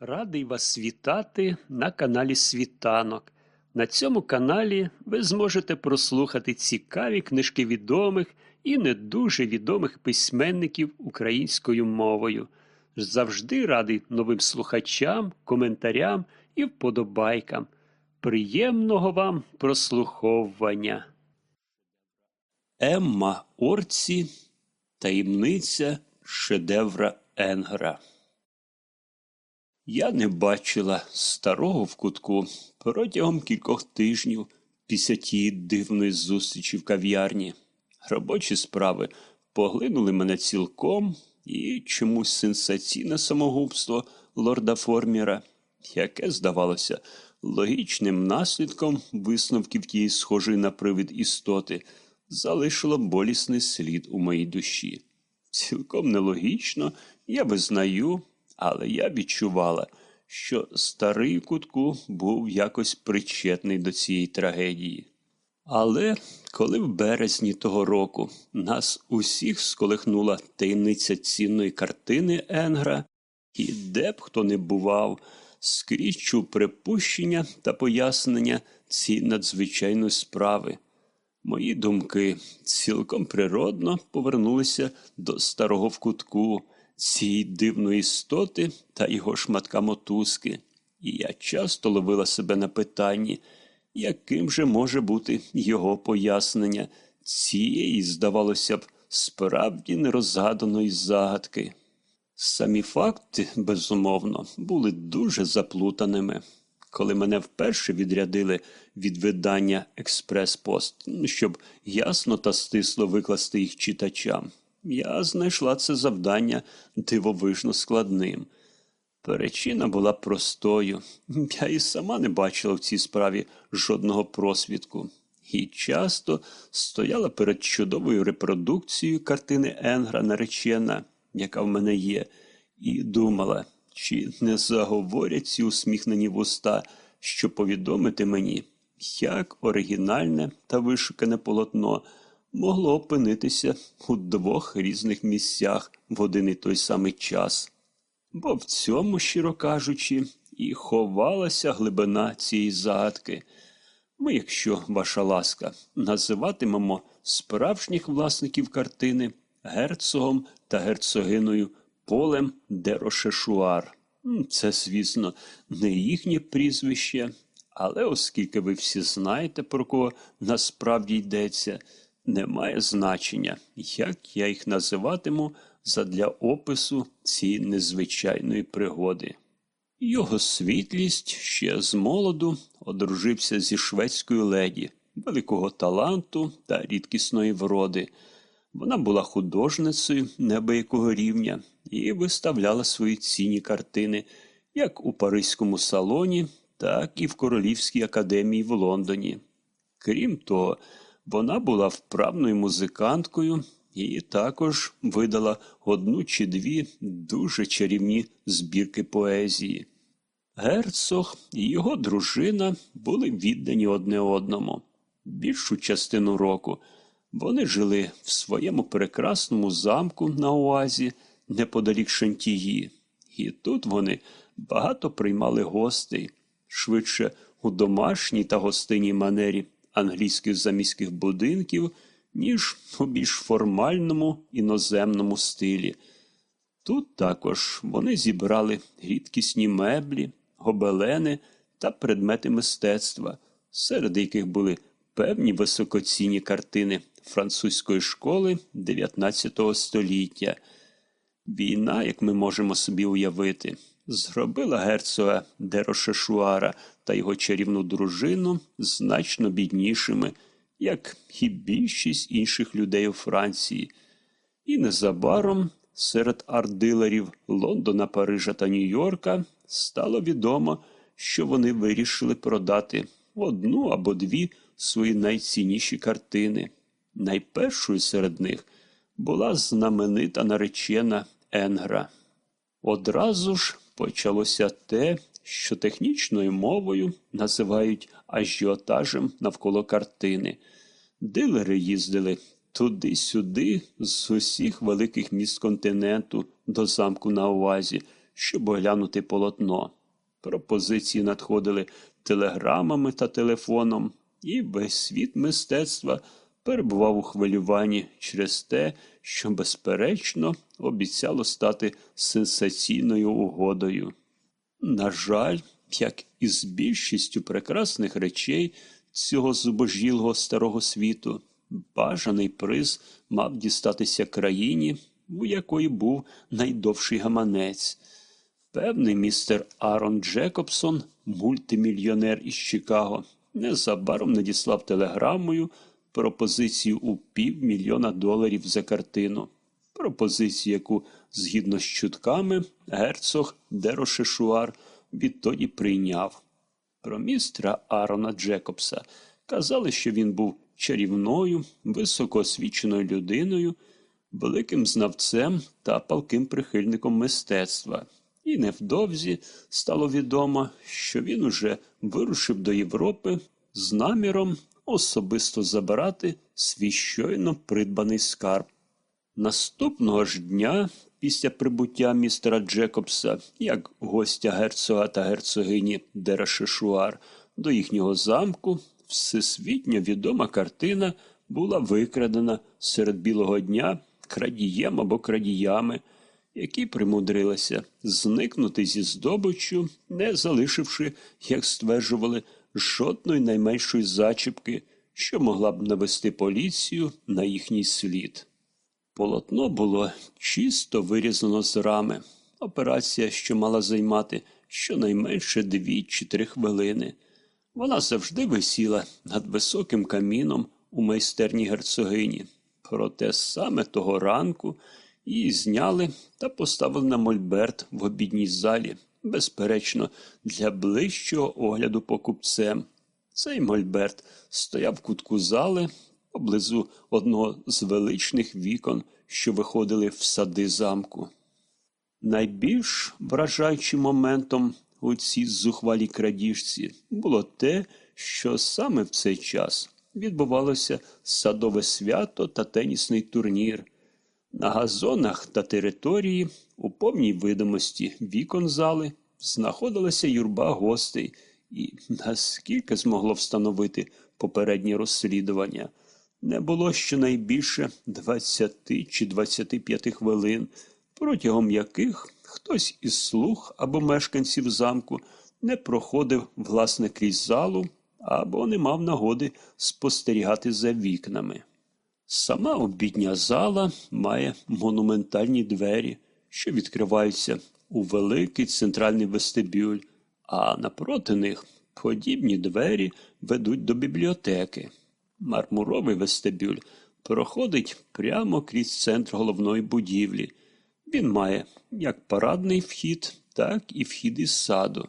Радий вас вітати на каналі Світанок. На цьому каналі ви зможете прослухати цікаві книжки відомих і не дуже відомих письменників українською мовою. Завжди радий новим слухачам, коментарям і вподобайкам. Приємного вам прослуховування. Емма Орці Таємниця шедевра Енгера. Я не бачила старого в кутку протягом кількох тижнів після тієї дивної зустрічі в кав'ярні. Робочі справи поглинули мене цілком і чомусь сенсаційне самогубство лорда Форміра, яке здавалося логічним наслідком висновків тієї схожої на привид істоти, залишило болісний слід у моїй душі. Цілком нелогічно, я визнаю, але я відчувала, що старий кутку був якось причетний до цієї трагедії. Але коли в березні того року нас усіх сколихнула таємниця цінної картини Енгра, і де б хто не бував, скрізь чув припущення та пояснення цієї надзвичайної справи. Мої думки цілком природно повернулися до старого вкутку, цієї дивної істоти та його шматка мотузки, і я часто ловила себе на питанні, яким же може бути його пояснення цієї, здавалося б, справді нерозгаданої загадки. Самі факти, безумовно, були дуже заплутаними. Коли мене вперше відрядили від видання Експрес-Пост, ну, щоб ясно та стисло викласти їх читачам, я знайшла це завдання дивовижно складним. Причина була простою. Я і сама не бачила в цій справі жодного просвідку. І часто стояла перед чудовою репродукцією картини Енгра наречена, яка в мене є, і думала, чи не заговорять ці усміхнені вуста, що повідомити мені, як оригінальне та вишукане полотно могло опинитися у двох різних місцях в один і той самий час. Бо в цьому, щиро кажучи, і ховалася глибина цієї загадки. Ми, якщо ваша ласка, називатимемо справжніх власників картини герцогом та герцогиною полем де Рошешуар. Це, звісно, не їхнє прізвище, але оскільки ви всі знаєте, про кого насправді йдеться, не має значення, як я їх називатиму задля опису цієї незвичайної пригоди. Його світлість ще з молоду одружився зі шведською леді, великого таланту та рідкісної вроди. Вона була художницею небиякого рівня і виставляла свої цінні картини як у Паризькому салоні, так і в Королівській академії в Лондоні. Крім того, вона була вправною музиканткою і також видала одну чи дві дуже чарівні збірки поезії. Герцог і його дружина були віддані одне одному. Більшу частину року вони жили в своєму прекрасному замку на Оазі неподалік Шантії, і тут вони багато приймали гостей, швидше у домашній та гостинній манері англійських заміських будинків, ніж у більш формальному іноземному стилі. Тут також вони зібрали рідкісні меблі, гобелени та предмети мистецтва, серед яких були певні високоцінні картини французької школи 19 століття. Війна, як ми можемо собі уявити, зробила герцога Дерошешуара та його чарівну дружину значно біднішими, як і більшість інших людей у Франції. І незабаром серед ардилерів Лондона, Парижа та Нью-Йорка стало відомо, що вони вирішили продати одну або дві свої найцінніші картини. Найпершою серед них була знаменита наречена Енгра. Одразу ж почалося те, що технічною мовою називають ажіотажем навколо картини. Дилери їздили туди-сюди з усіх великих міст континенту до замку на Оазі, щоб оглянути полотно. Пропозиції надходили телеграмами та телефоном, і весь світ мистецтва перебував у хвилюванні через те, що, безперечно, обіцяло стати сенсаційною угодою. На жаль, як і з більшістю прекрасних речей цього зубожілого старого світу, бажаний приз мав дістатися країні, у якої був найдовший гаманець. Певний містер Арон Джекобсон, мультимільйонер із Чикаго, незабаром надіслав телеграмою пропозицію у півмільйона доларів за картину. Пропозицію, яку, згідно з чутками, герцог Дерошешуар відтоді прийняв. Про містера Арона Джекобса казали, що він був чарівною, високоосвіченою людиною, великим знавцем та палким прихильником мистецтва. І невдовзі стало відомо, що він уже вирушив до Європи з наміром особисто забирати свій щойно придбаний скарб. Наступного ж дня, після прибуття містера Джекобса, як гостя герцога та герцогині Дерашешуар до їхнього замку, всесвітньо відома картина була викрадена серед білого дня крадієм або крадіями, які примудрилися зникнути зі здобиччю, не залишивши, як стверджували, жодної найменшої зачіпки, що могла б навести поліцію на їхній слід. Полотно було чисто вирізано з рами. Операція, що мала займати щонайменше дві чи три хвилини. Вона завжди висіла над високим каміном у майстерні герцогині. Проте саме того ранку її зняли та поставили на мольберт в обідній залі, безперечно, для ближчого огляду покупцем. Цей мольберт стояв в кутку зали поблизу одного з величних вікон, що виходили в сади замку. Найбільш вражаючим моментом у цій зухвалій крадіжці було те, що саме в цей час відбувалося садове свято та тенісний турнір. На газонах та території, у повній видимості вікон зали, знаходилася юрба гостей, і, наскільки змогло встановити попереднє розслідування, не було щонайбільше 20 чи 25 хвилин, протягом яких хтось із слуг або мешканців замку не проходив власне крізь залу або не мав нагоди спостерігати за вікнами. Сама обідня зала має монументальні двері, що відкриваються у великий центральний вестибюль, а напроти них подібні двері ведуть до бібліотеки. Мармуровий вестибюль проходить прямо крізь центр головної будівлі. Він має як парадний вхід, так і вхід із саду.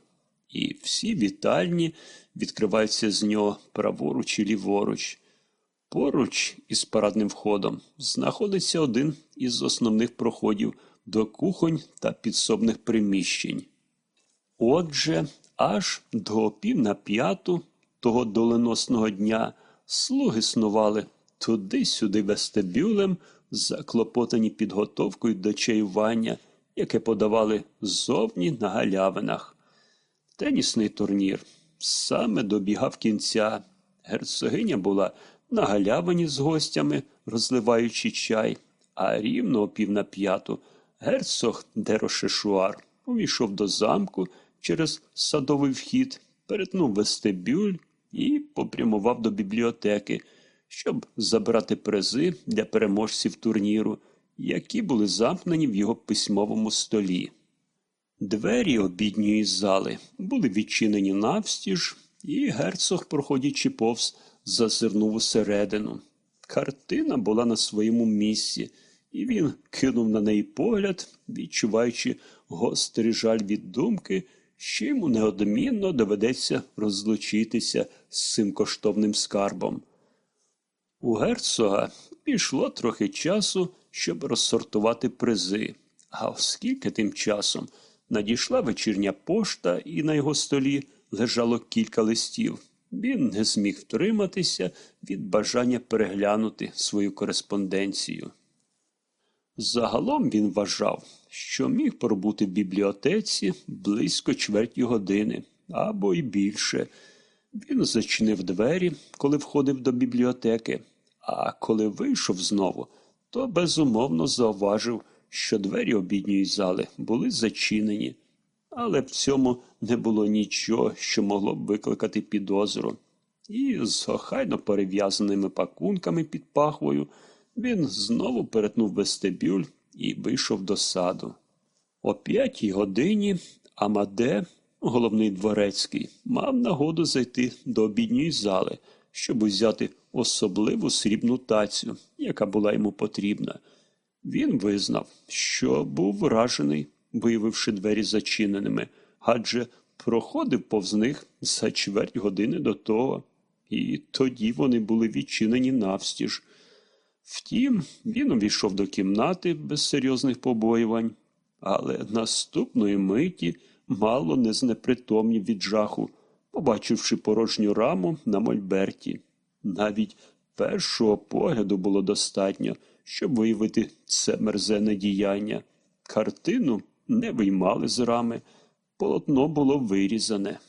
І всі вітальні відкриваються з нього праворуч і ліворуч. Поруч із парадним входом знаходиться один із основних проходів до кухонь та підсобних приміщень. Отже, аж до пів на п'яту того доленосного дня слуги снували туди-сюди вестибюлем, заклопотані підготовкою до чаювання, яке подавали ззовні на галявинах. Тенісний турнір саме добігав кінця. Герцогиня була на галявині з гостями, розливаючи чай, а рівно о пів на п'яту герцог Дерошешуар увійшов до замку через садовий вхід, перетнув вестибюль і попрямував до бібліотеки, щоб забрати призи для переможців турніру, які були замкнені в його письмовому столі. Двері обідньої зали були відчинені навстіж, і герцог, проходячи повз, зазирнув усередину. Картина була на своєму місці, і він кинув на неї погляд, відчуваючи гострий жаль від думки, що йому неодмінно доведеться розлучитися з цим коштовним скарбом. У герцога пішло трохи часу, щоб розсортувати призи, а оскільки тим часом надійшла вечірня пошта, і на його столі лежало кілька листів, він не зміг втриматися від бажання переглянути свою кореспонденцію. Загалом він вважав, що міг пробути в бібліотеці близько чверті години або й більше. Він зачинив двері, коли входив до бібліотеки, а коли вийшов знову, то безумовно зауважив, що двері обідньої зали були зачинені, але в цьому не було нічого, що могло б викликати підозру. І з охайно перев'язаними пакунками під пахвою він знову перетнув вестибюль і вийшов до саду. О п'ятій годині Амаде, головний дворецький, мав нагоду зайти до обідньої зали, щоб узяти особливу срібну тацю, яка була йому потрібна. Він визнав, що був вражений, виявивши двері зачиненими, адже проходив повз них за чверть години до того, і тоді вони були відчинені навстіж. Втім, він увійшов до кімнати без серйозних побоювань, але наступної миті мало не знепритомнів від жаху, побачивши порожню раму на мольберті. Навіть першого погляду було достатньо, щоб виявити це мерзене діяння. Картину не виймали з рами, полотно було вирізане.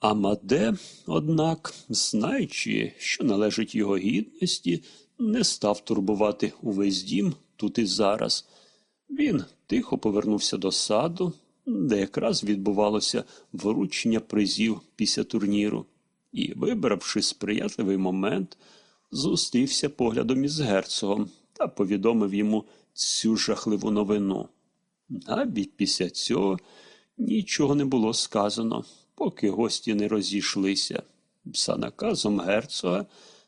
Амаде, однак, знаючи, що належить його гідності, не став турбувати увесь дім тут і зараз. Він тихо повернувся до саду, де якраз відбувалося вручення призів після турніру, і, вибравши сприятливий момент, зустрівся поглядом із герцогом та повідомив йому цю жахливу новину. Навіть після цього нічого не було сказано, поки гості не розійшлися. За наказом герцога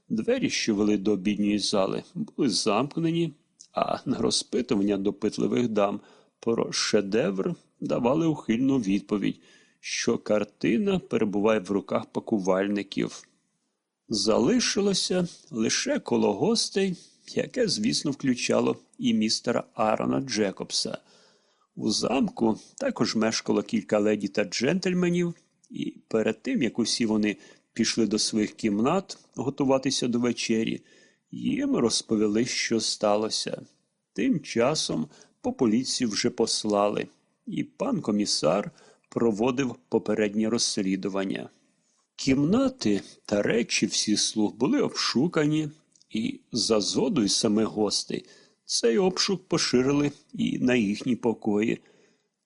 двері, що вели до обідньої зали, були замкнені, а на розпитування допитливих дам про шедевр давали ухильну відповідь, що картина перебуває в руках пакувальників. Залишилося лише коло гостей, яке, звісно, включало і містера Аарона Джекобса. У замку також мешкало кілька леді та джентльменів, і перед тим, як усі вони пішли до своїх кімнат готуватися до вечері, їм розповіли, що сталося. Тим часом по поліцію вже послали, і пан комісар проводив попереднє розслідування. Кімнати та речі всіх слуг були обшукані, і за згодою самих гостей цей обшук поширили і на їхні покої.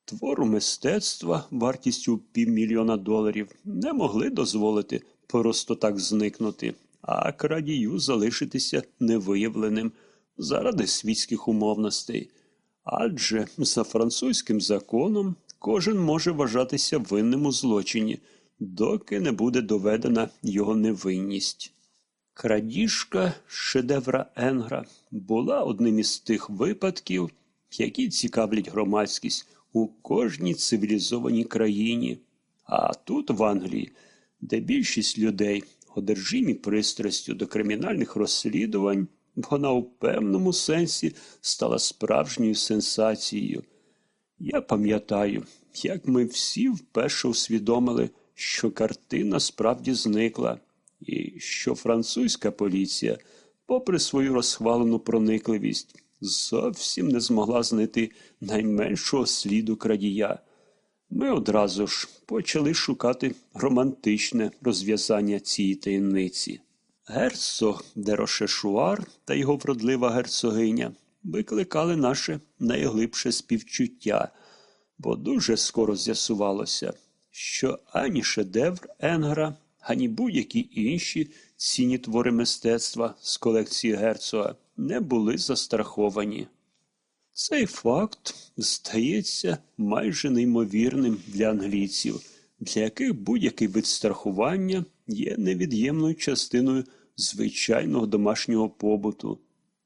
Твору мистецтва вартістю півмільйона доларів не могли дозволити просто так зникнути, а крадію залишитися невиявленим заради світських умовностей. Адже за французьким законом кожен може вважатися винним у злочині, доки не буде доведена його невинність. Крадіжка шедевра Енгра була одним із тих випадків, які цікавлять громадськість у кожній цивілізованій країні. А тут, в Англії, де більшість людей одержимі пристрастю до кримінальних розслідувань, вона у певному сенсі стала справжньою сенсацією. Я пам'ятаю, як ми всі вперше усвідомили, що картина справді зникла, і що французька поліція, попри свою розхвалену проникливість, зовсім не змогла знайти найменшого сліду крадія. Ми одразу ж почали шукати романтичне розв'язання цієї таємниці. Герцог Дерошешуар та його вродлива герцогиня викликали наше найглибше співчуття, бо дуже скоро з'ясувалося, що ані шедевр Енгра, ані будь-які інші цінні твори мистецтва з колекції герцога не були застраховані. Цей факт здається майже неймовірним для англійців, для яких будь-який вид страхування є невід'ємною частиною звичайного домашнього побуту.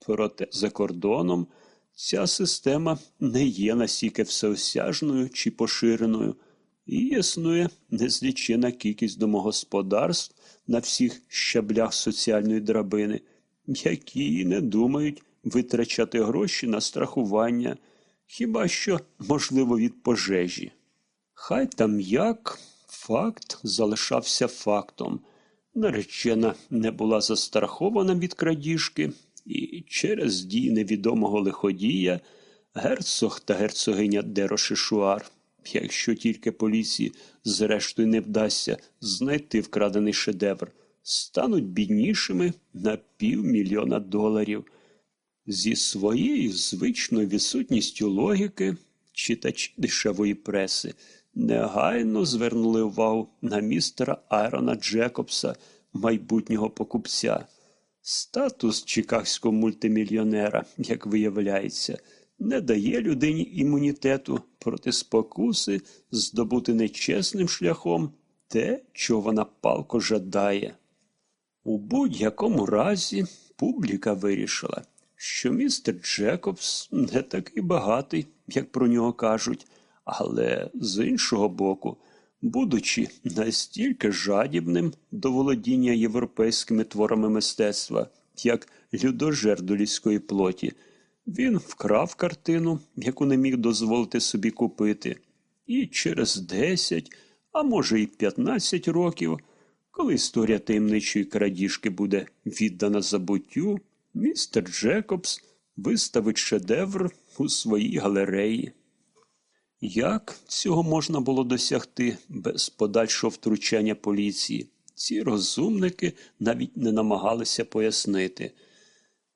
Проте за кордоном ця система не є настільки всеосяжною чи поширеною, і існує незлічена кількість домогосподарств на всіх щаблях соціальної драбини, які не думають витрачати гроші на страхування, хіба що, можливо, від пожежі. Хай там як факт залишався фактом. Наречена не була застрахована від крадіжки, і через дії невідомого лиходія герцог та герцогиня Дерошишуар, якщо тільки поліції зрештою не вдасться знайти вкрадений шедевр, стануть біднішими на півмільйона доларів. Зі своєю звичною відсутністю логіки читачі дешевої преси негайно звернули увагу на містера Айрона Джекобса, майбутнього покупця. Статус чикагського мультимільйонера, як виявляється, не дає людині імунітету проти спокуси здобути нечесним шляхом те, чого вона палко жадає. У будь-якому разі публіка вирішила, що містер Джекобс не такий багатий, як про нього кажуть, але з іншого боку, будучи настільки жадібним до володіння європейськими творами мистецтва, як людожер до людської плоті, він вкрав картину, яку не міг дозволити собі купити, і через 10, а може й 15 років, коли історія таємничої крадіжки буде віддана забуттю, містер Джекобс виставить шедевр у своїй галереї. Як цього можна було досягти без подальшого втручання поліції? Ці розумники навіть не намагалися пояснити.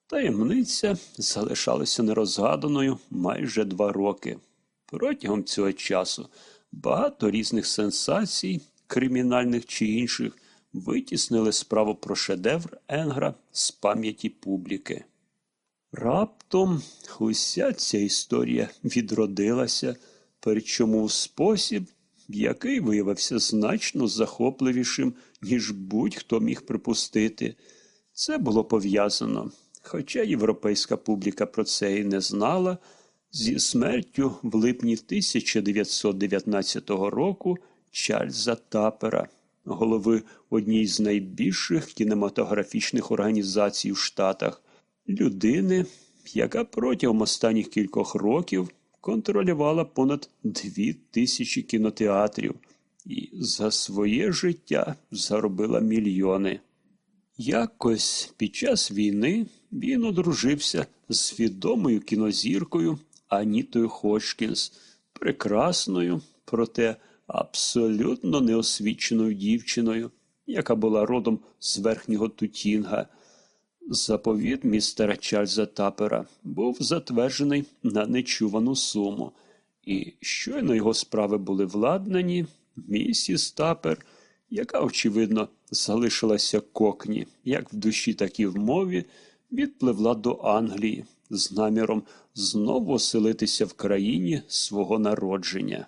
Таємниця залишалася нерозгаданою майже два роки. Протягом цього часу багато різних сенсацій, кримінальних чи інших, витіснили справу про шедевр Енгра з пам'яті публіки. Раптом уся ця історія відродилася, причому в спосіб, який виявився значно захопливішим, ніж будь-хто міг припустити. Це було пов'язано, хоча європейська публіка про це і не знала, зі смертю в липні 1919 року Чарльза Тапера, голови однієї з найбільших кінематографічних організацій в Штатах, людини, яка протягом останніх кількох років контролювала понад дві тисячі кінотеатрів і за своє життя заробила мільйони. Якось під час війни він одружився з відомою кінозіркою Анітою Хочкінс, прекрасною, проте абсолютно неосвіченою дівчиною, яка була родом з верхнього Тутінга. Заповіт містера Чарльза Тапера був затверджений на нечувану суму, і щойно його справи були владнані, місіс Тапер, яка, очевидно, залишилася кокні, як в душі, так і в мові, відпливла до Англії з наміром знову оселитися в країні свого народження.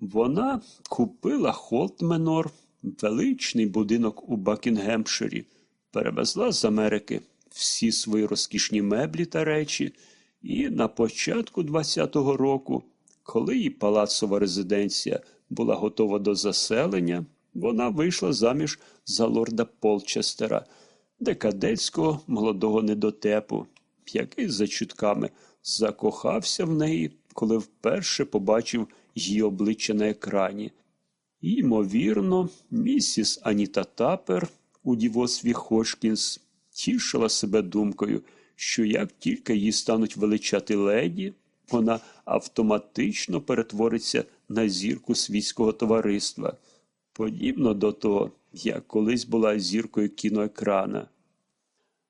Вона купила Холтменор, величний будинок у Бакінгемширі, перевезла з Америки всі свої розкішні меблі та речі, і на початку 20-го року, коли її палацова резиденція була готова до заселення, вона вийшла заміж за лорда Полчестера, декадетського молодого недотепу, який за чутками закохався в неї, коли вперше побачив її обличчя на екрані. Ймовірно, місіс Аніта Тапер у дівоцтві Хошкінс тішила себе думкою, що як тільки її стануть величати леді, вона автоматично перетвориться на зірку світського товариства, подібно до того, як колись була зіркою кіноекрана.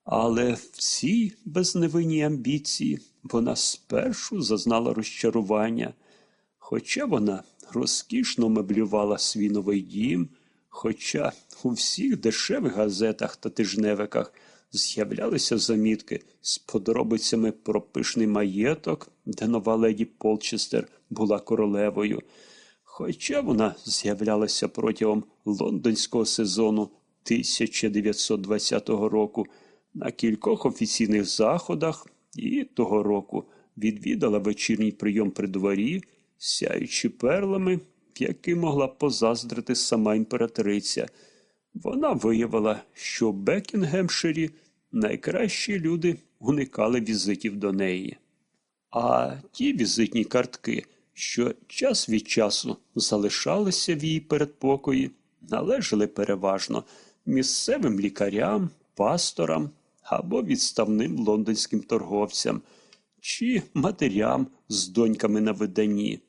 Але в цій безневинній амбіції вона спершу зазнала розчарування, хоча вона розкішно меблювала свій новий дім, хоча у всіх дешевих газетах та тижневиках з'являлися замітки з подробицями про пишний маєток, де нова леді Полчестер була королевою. Хоча вона з'являлася протягом лондонського сезону 1920 року на кількох офіційних заходах і того року відвідала вечірній прийом при дворі, сяючи перлами, які могла позаздрити сама імператриця. Вона виявила, що в Бекінгемширі найкращі люди уникали візитів до неї. А ті візитні картки, що час від часу залишалися в її передпокої, належали переважно місцевим лікарям, пасторам, або відставним лондонським торговцям, чи матерям з доньками на виданні,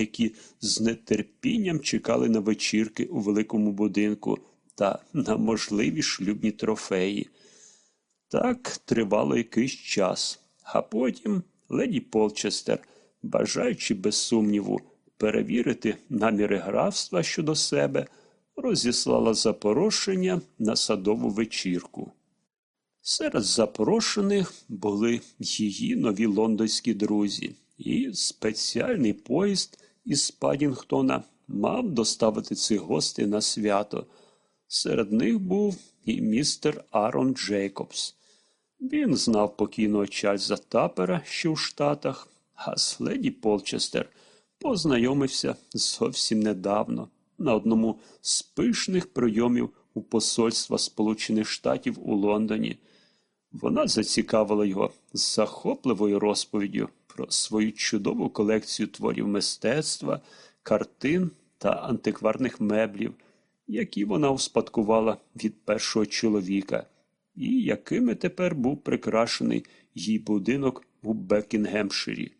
які з нетерпінням чекали на вечірки у великому будинку та на можливі шлюбні трофеї. Так тривало якийсь час, а потім леді Полчестер, бажаючи без сумніву перевірити наміри графства щодо себе, розіслала запорошення на садову вечірку. Серед запрошених були її нові лондонські друзі, і спеціальний поїзд із Падінгтона мав доставити цих гостей на свято. Серед них був і містер Арон Джейкобс. Він знав покійного Чарльза Тапера, що в Штатах, а з леді Полчестер познайомився зовсім недавно на одному з пишних прийомів у посольства Сполучених Штатів у Лондоні. Вона зацікавила його захопливою розповіддю про свою чудову колекцію творів мистецтва, картин та антикварних меблів, які вона успадкувала від першого чоловіка, і якими тепер був прикрашений її будинок у Бекінгемширі.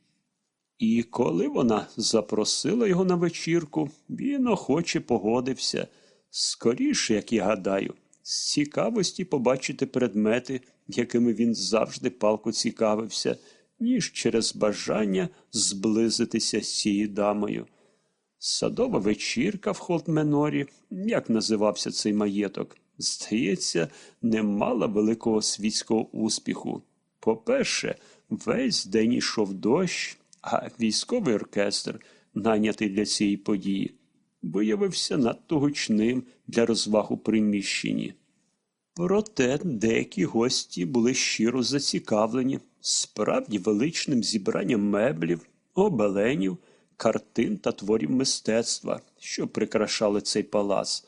І коли вона запросила його на вечірку, він охоче погодився, скоріше, як я гадаю, з цікавості побачити предмети, якими він завжди палко цікавився, ніж через бажання зблизитися з цією дамою. Садова вечірка в Холтменорі, як називався цей маєток, здається, не мала великого світського успіху. По-перше, весь день йшов дощ, а військовий оркестр, найнятий для цієї події, виявився надто гучним для розваг у приміщенні. Проте деякі гості були щиро зацікавлені справді величним зібранням меблів, обеленів, картин та творів мистецтва, що прикрашали цей палац.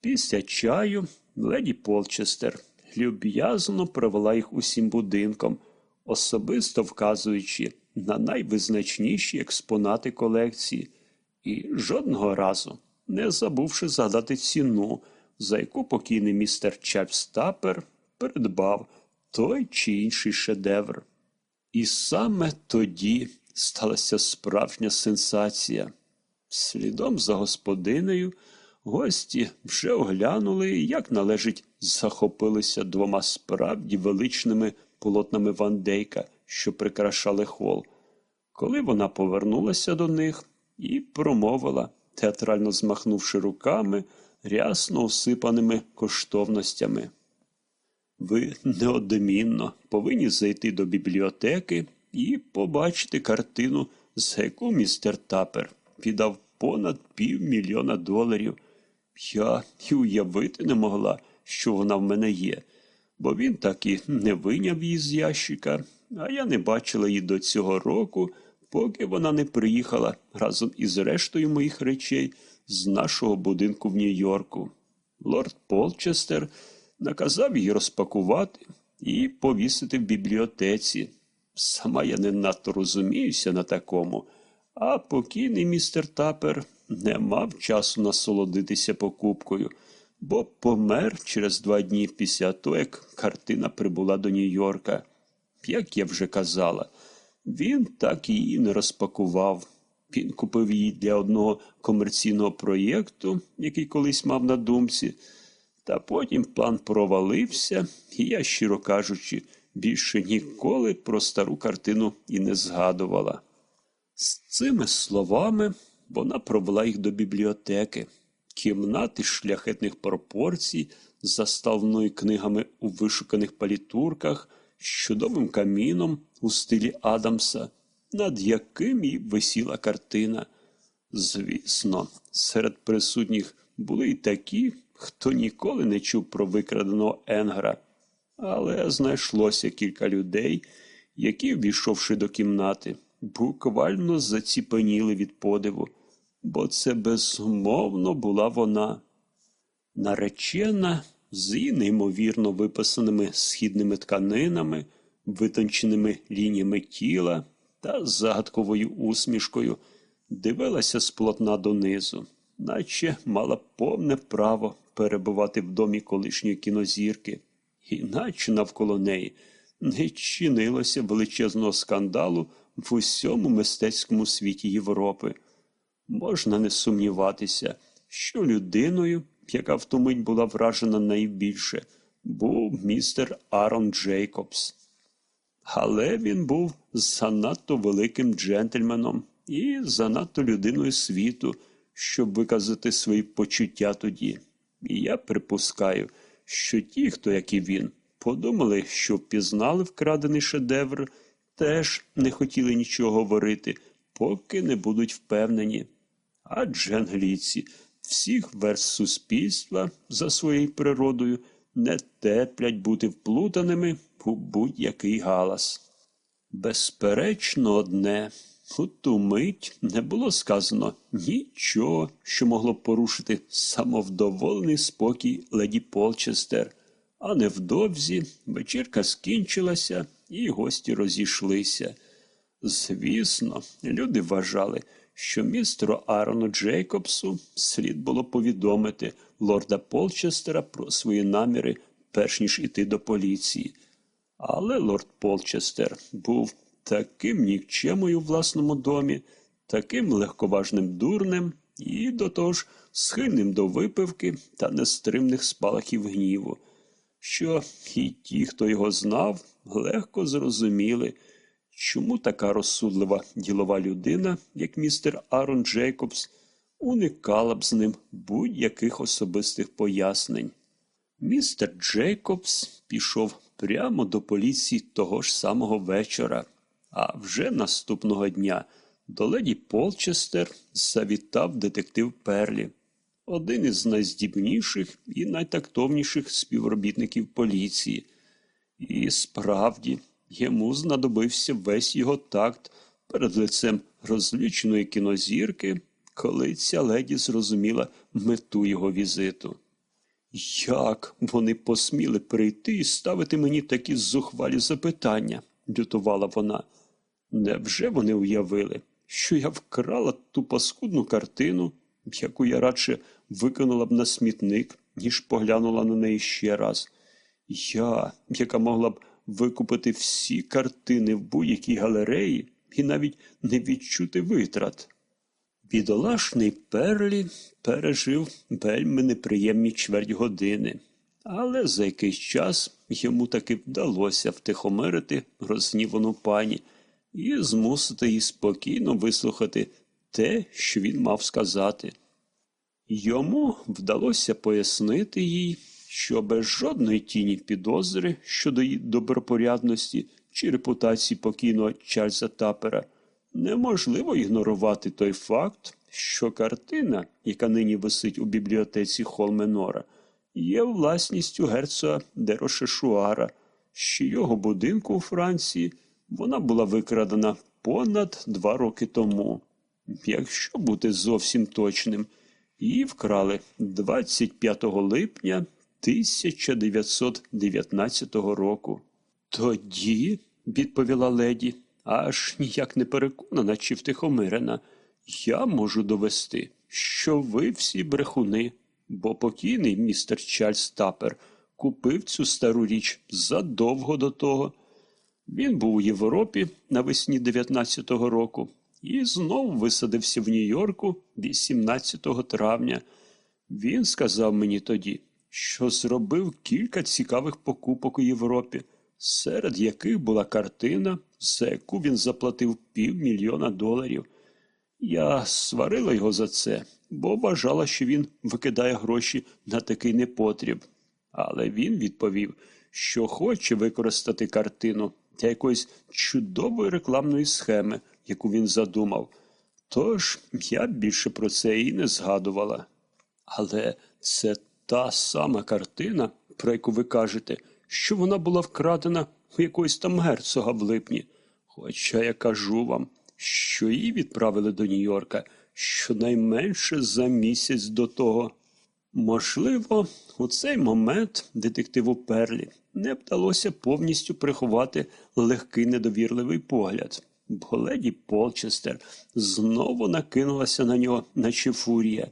Після чаю леді Полчестер люб'язно провела їх усім будинком, особисто вказуючи на найвизначніші експонати колекції, і жодного разу не забувши згадати ціну, за яку покійний містер Чарльз Тапер придбав той чи інший шедевр. І саме тоді сталася справжня сенсація. Слідом за господинею гості вже оглянули, як належить, захопилися двома справді величними полотнами Ван Дейка, що прикрашали хол. Коли вона повернулася до них і промовила, театрально змахнувши руками, рясно осипаними коштовностями. Ви неодмінно повинні зайти до бібліотеки і побачити картину, за яку містер Тапер віддав понад півмільйона доларів. Я і уявити не могла, що вона в мене є, бо він так і не виняв її з ящика, а я не бачила її до цього року, поки вона не приїхала разом із рештою моїх речей з нашого будинку в Нью-Йорку. Лорд Полчестер наказав її розпакувати і повісити в бібліотеці. Сама я не надто розуміюся на такому, а покійний містер Тапер не мав часу насолодитися покупкою, бо помер через два дні після того, як картина прибула до Нью-Йорка. Як я вже казала, він так її не розпакував. Він купив її для одного комерційного проєкту, який колись мав на думці. Та потім план провалився, і я, щиро кажучи, більше ніколи про стару картину і не згадувала. З цими словами вона провела їх до бібліотеки, кімнати шляхетних пропорцій, заставленої книгами у вишуканих палітурках, з чудовим каміном у стилі Адамса, над яким і висіла картина. Звісно, серед присутніх були й такі, хто ніколи не чув про викраденого Енгра, але знайшлося кілька людей, які, ввійшовши до кімнати, буквально заціпеніли від подиву, бо це безумовно була вона. Наречена з неймовірно виписаними східними тканинами, витонченими лініями тіла та загадковою усмішкою, дивилася з полотна донизу, наче мала повне право перебувати в домі колишньої кінозірки, Іначе навколо неї не чинилося величезного скандалу в усьому мистецькому світі Європи. Можна не сумніватися, що людиною, яка в ту мить була вражена найбільше, був містер Арон Джейкобс. Але він був занадто великим джентльменом і занадто людиною світу, щоб виказати свої почуття тоді. І я припускаю, що ті, хто, як і він, подумали, що впізнали вкрадений шедевр, теж не хотіли нічого говорити, поки не будуть впевнені. Адже англійці всіх верст суспільства за своєю природою не терплять бути вплутаними у будь-який галас. Безперечно, одне, у ту мить не було сказано нічого, що могло порушити самовдоволений спокій леді Полчестер, а невдовзі вечірка скінчилася і гості розійшлися. Звісно, люди вважали, що містеру Аарону Джейкобсу слід було повідомити лорда Полчестера про свої наміри, перш ніж іти до поліції. Але лорд Полчестер був таким нікчемою у власному домі, таким легковажним дурнем і до того ж схильним до випивки та нестримних спалахів гніву, що і ті, хто його знав, легко зрозуміли, чому така розсудлива ділова людина, як містер Арон Джейкобс, уникала б з ним будь-яких особистих пояснень. Містер Джейкобс пішов прямо до поліції того ж самого вечора, а вже наступного дня до леді Полчестер завітав детектив Перлі, один із найздібніших і найтактовніших співробітників поліції. І справді йому знадобився весь його такт перед лицем розлюченої кінозірки, коли ця леді зрозуміла мету його візиту. Як вони посміли прийти і ставити мені такі зухвалі запитання? лютувала вона. Невже вони уявили, що я вкрала ту паскудну картину, яку я радше викинула б на смітник, ніж поглянула на неї ще раз? Я, яка могла б викупити всі картини в будь-якій галереї і навіть не відчути витрат. Бідолашний Перлі пережив вельми неприємні чверть години, але за якийсь час йому таки вдалося втихомирити розгнівану пані і змусити її спокійно вислухати те, що він мав сказати. Йому вдалося пояснити їй, що без жодної тіні підозри щодо її добропорядності чи репутації покійного Чарльза Тапера неможливо ігнорувати той факт, що картина, яка нині висить у бібліотеці Холменора, є власністю герцога Дерошешуара, що його будинку у Франції вона була викрадена понад два роки тому. Якщо бути зовсім точним, її вкрали 25 липня 1919 року. Тоді, відповіла леді, аж ніяк не переконана чи втихомирена, я можу довести, що ви всі брехуни, бо покійний містер Чарльз Тапер купив цю стару річ задовго до того. Він був у Європі навесні 19-го року і знову висадився в Нью-Йорку 18 травня. Він сказав мені тоді, що зробив кілька цікавих покупок у Європі, серед яких була картина, за яку він заплатив півмільйона доларів. Я сварила його за це, бо вважала, що він викидає гроші на такий непотріб. Але він відповів, що хоче використати картину для якоїсь чудової рекламної схеми, яку він задумав. Тож я більше про це і не згадувала. Але це та сама картина, про яку ви кажете, що вона була вкрадена у якогось там герцога в липні. Хоча я кажу вам, що її відправили до Нью-Йорка щонайменше за місяць до того. Можливо, у цей момент детективу Перлі не вдалося повністю приховати легкий недовірливий погляд, бо леді Полчестер знову накинулася на нього, наче фурія.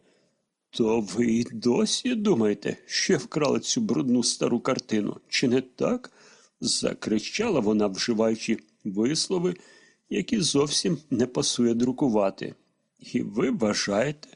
То ви й досі думаєте, що я вкрала цю брудну стару картину, чи не так? закричала вона, вживаючи вислови, які зовсім не пасує друкувати. І ви вважаєте,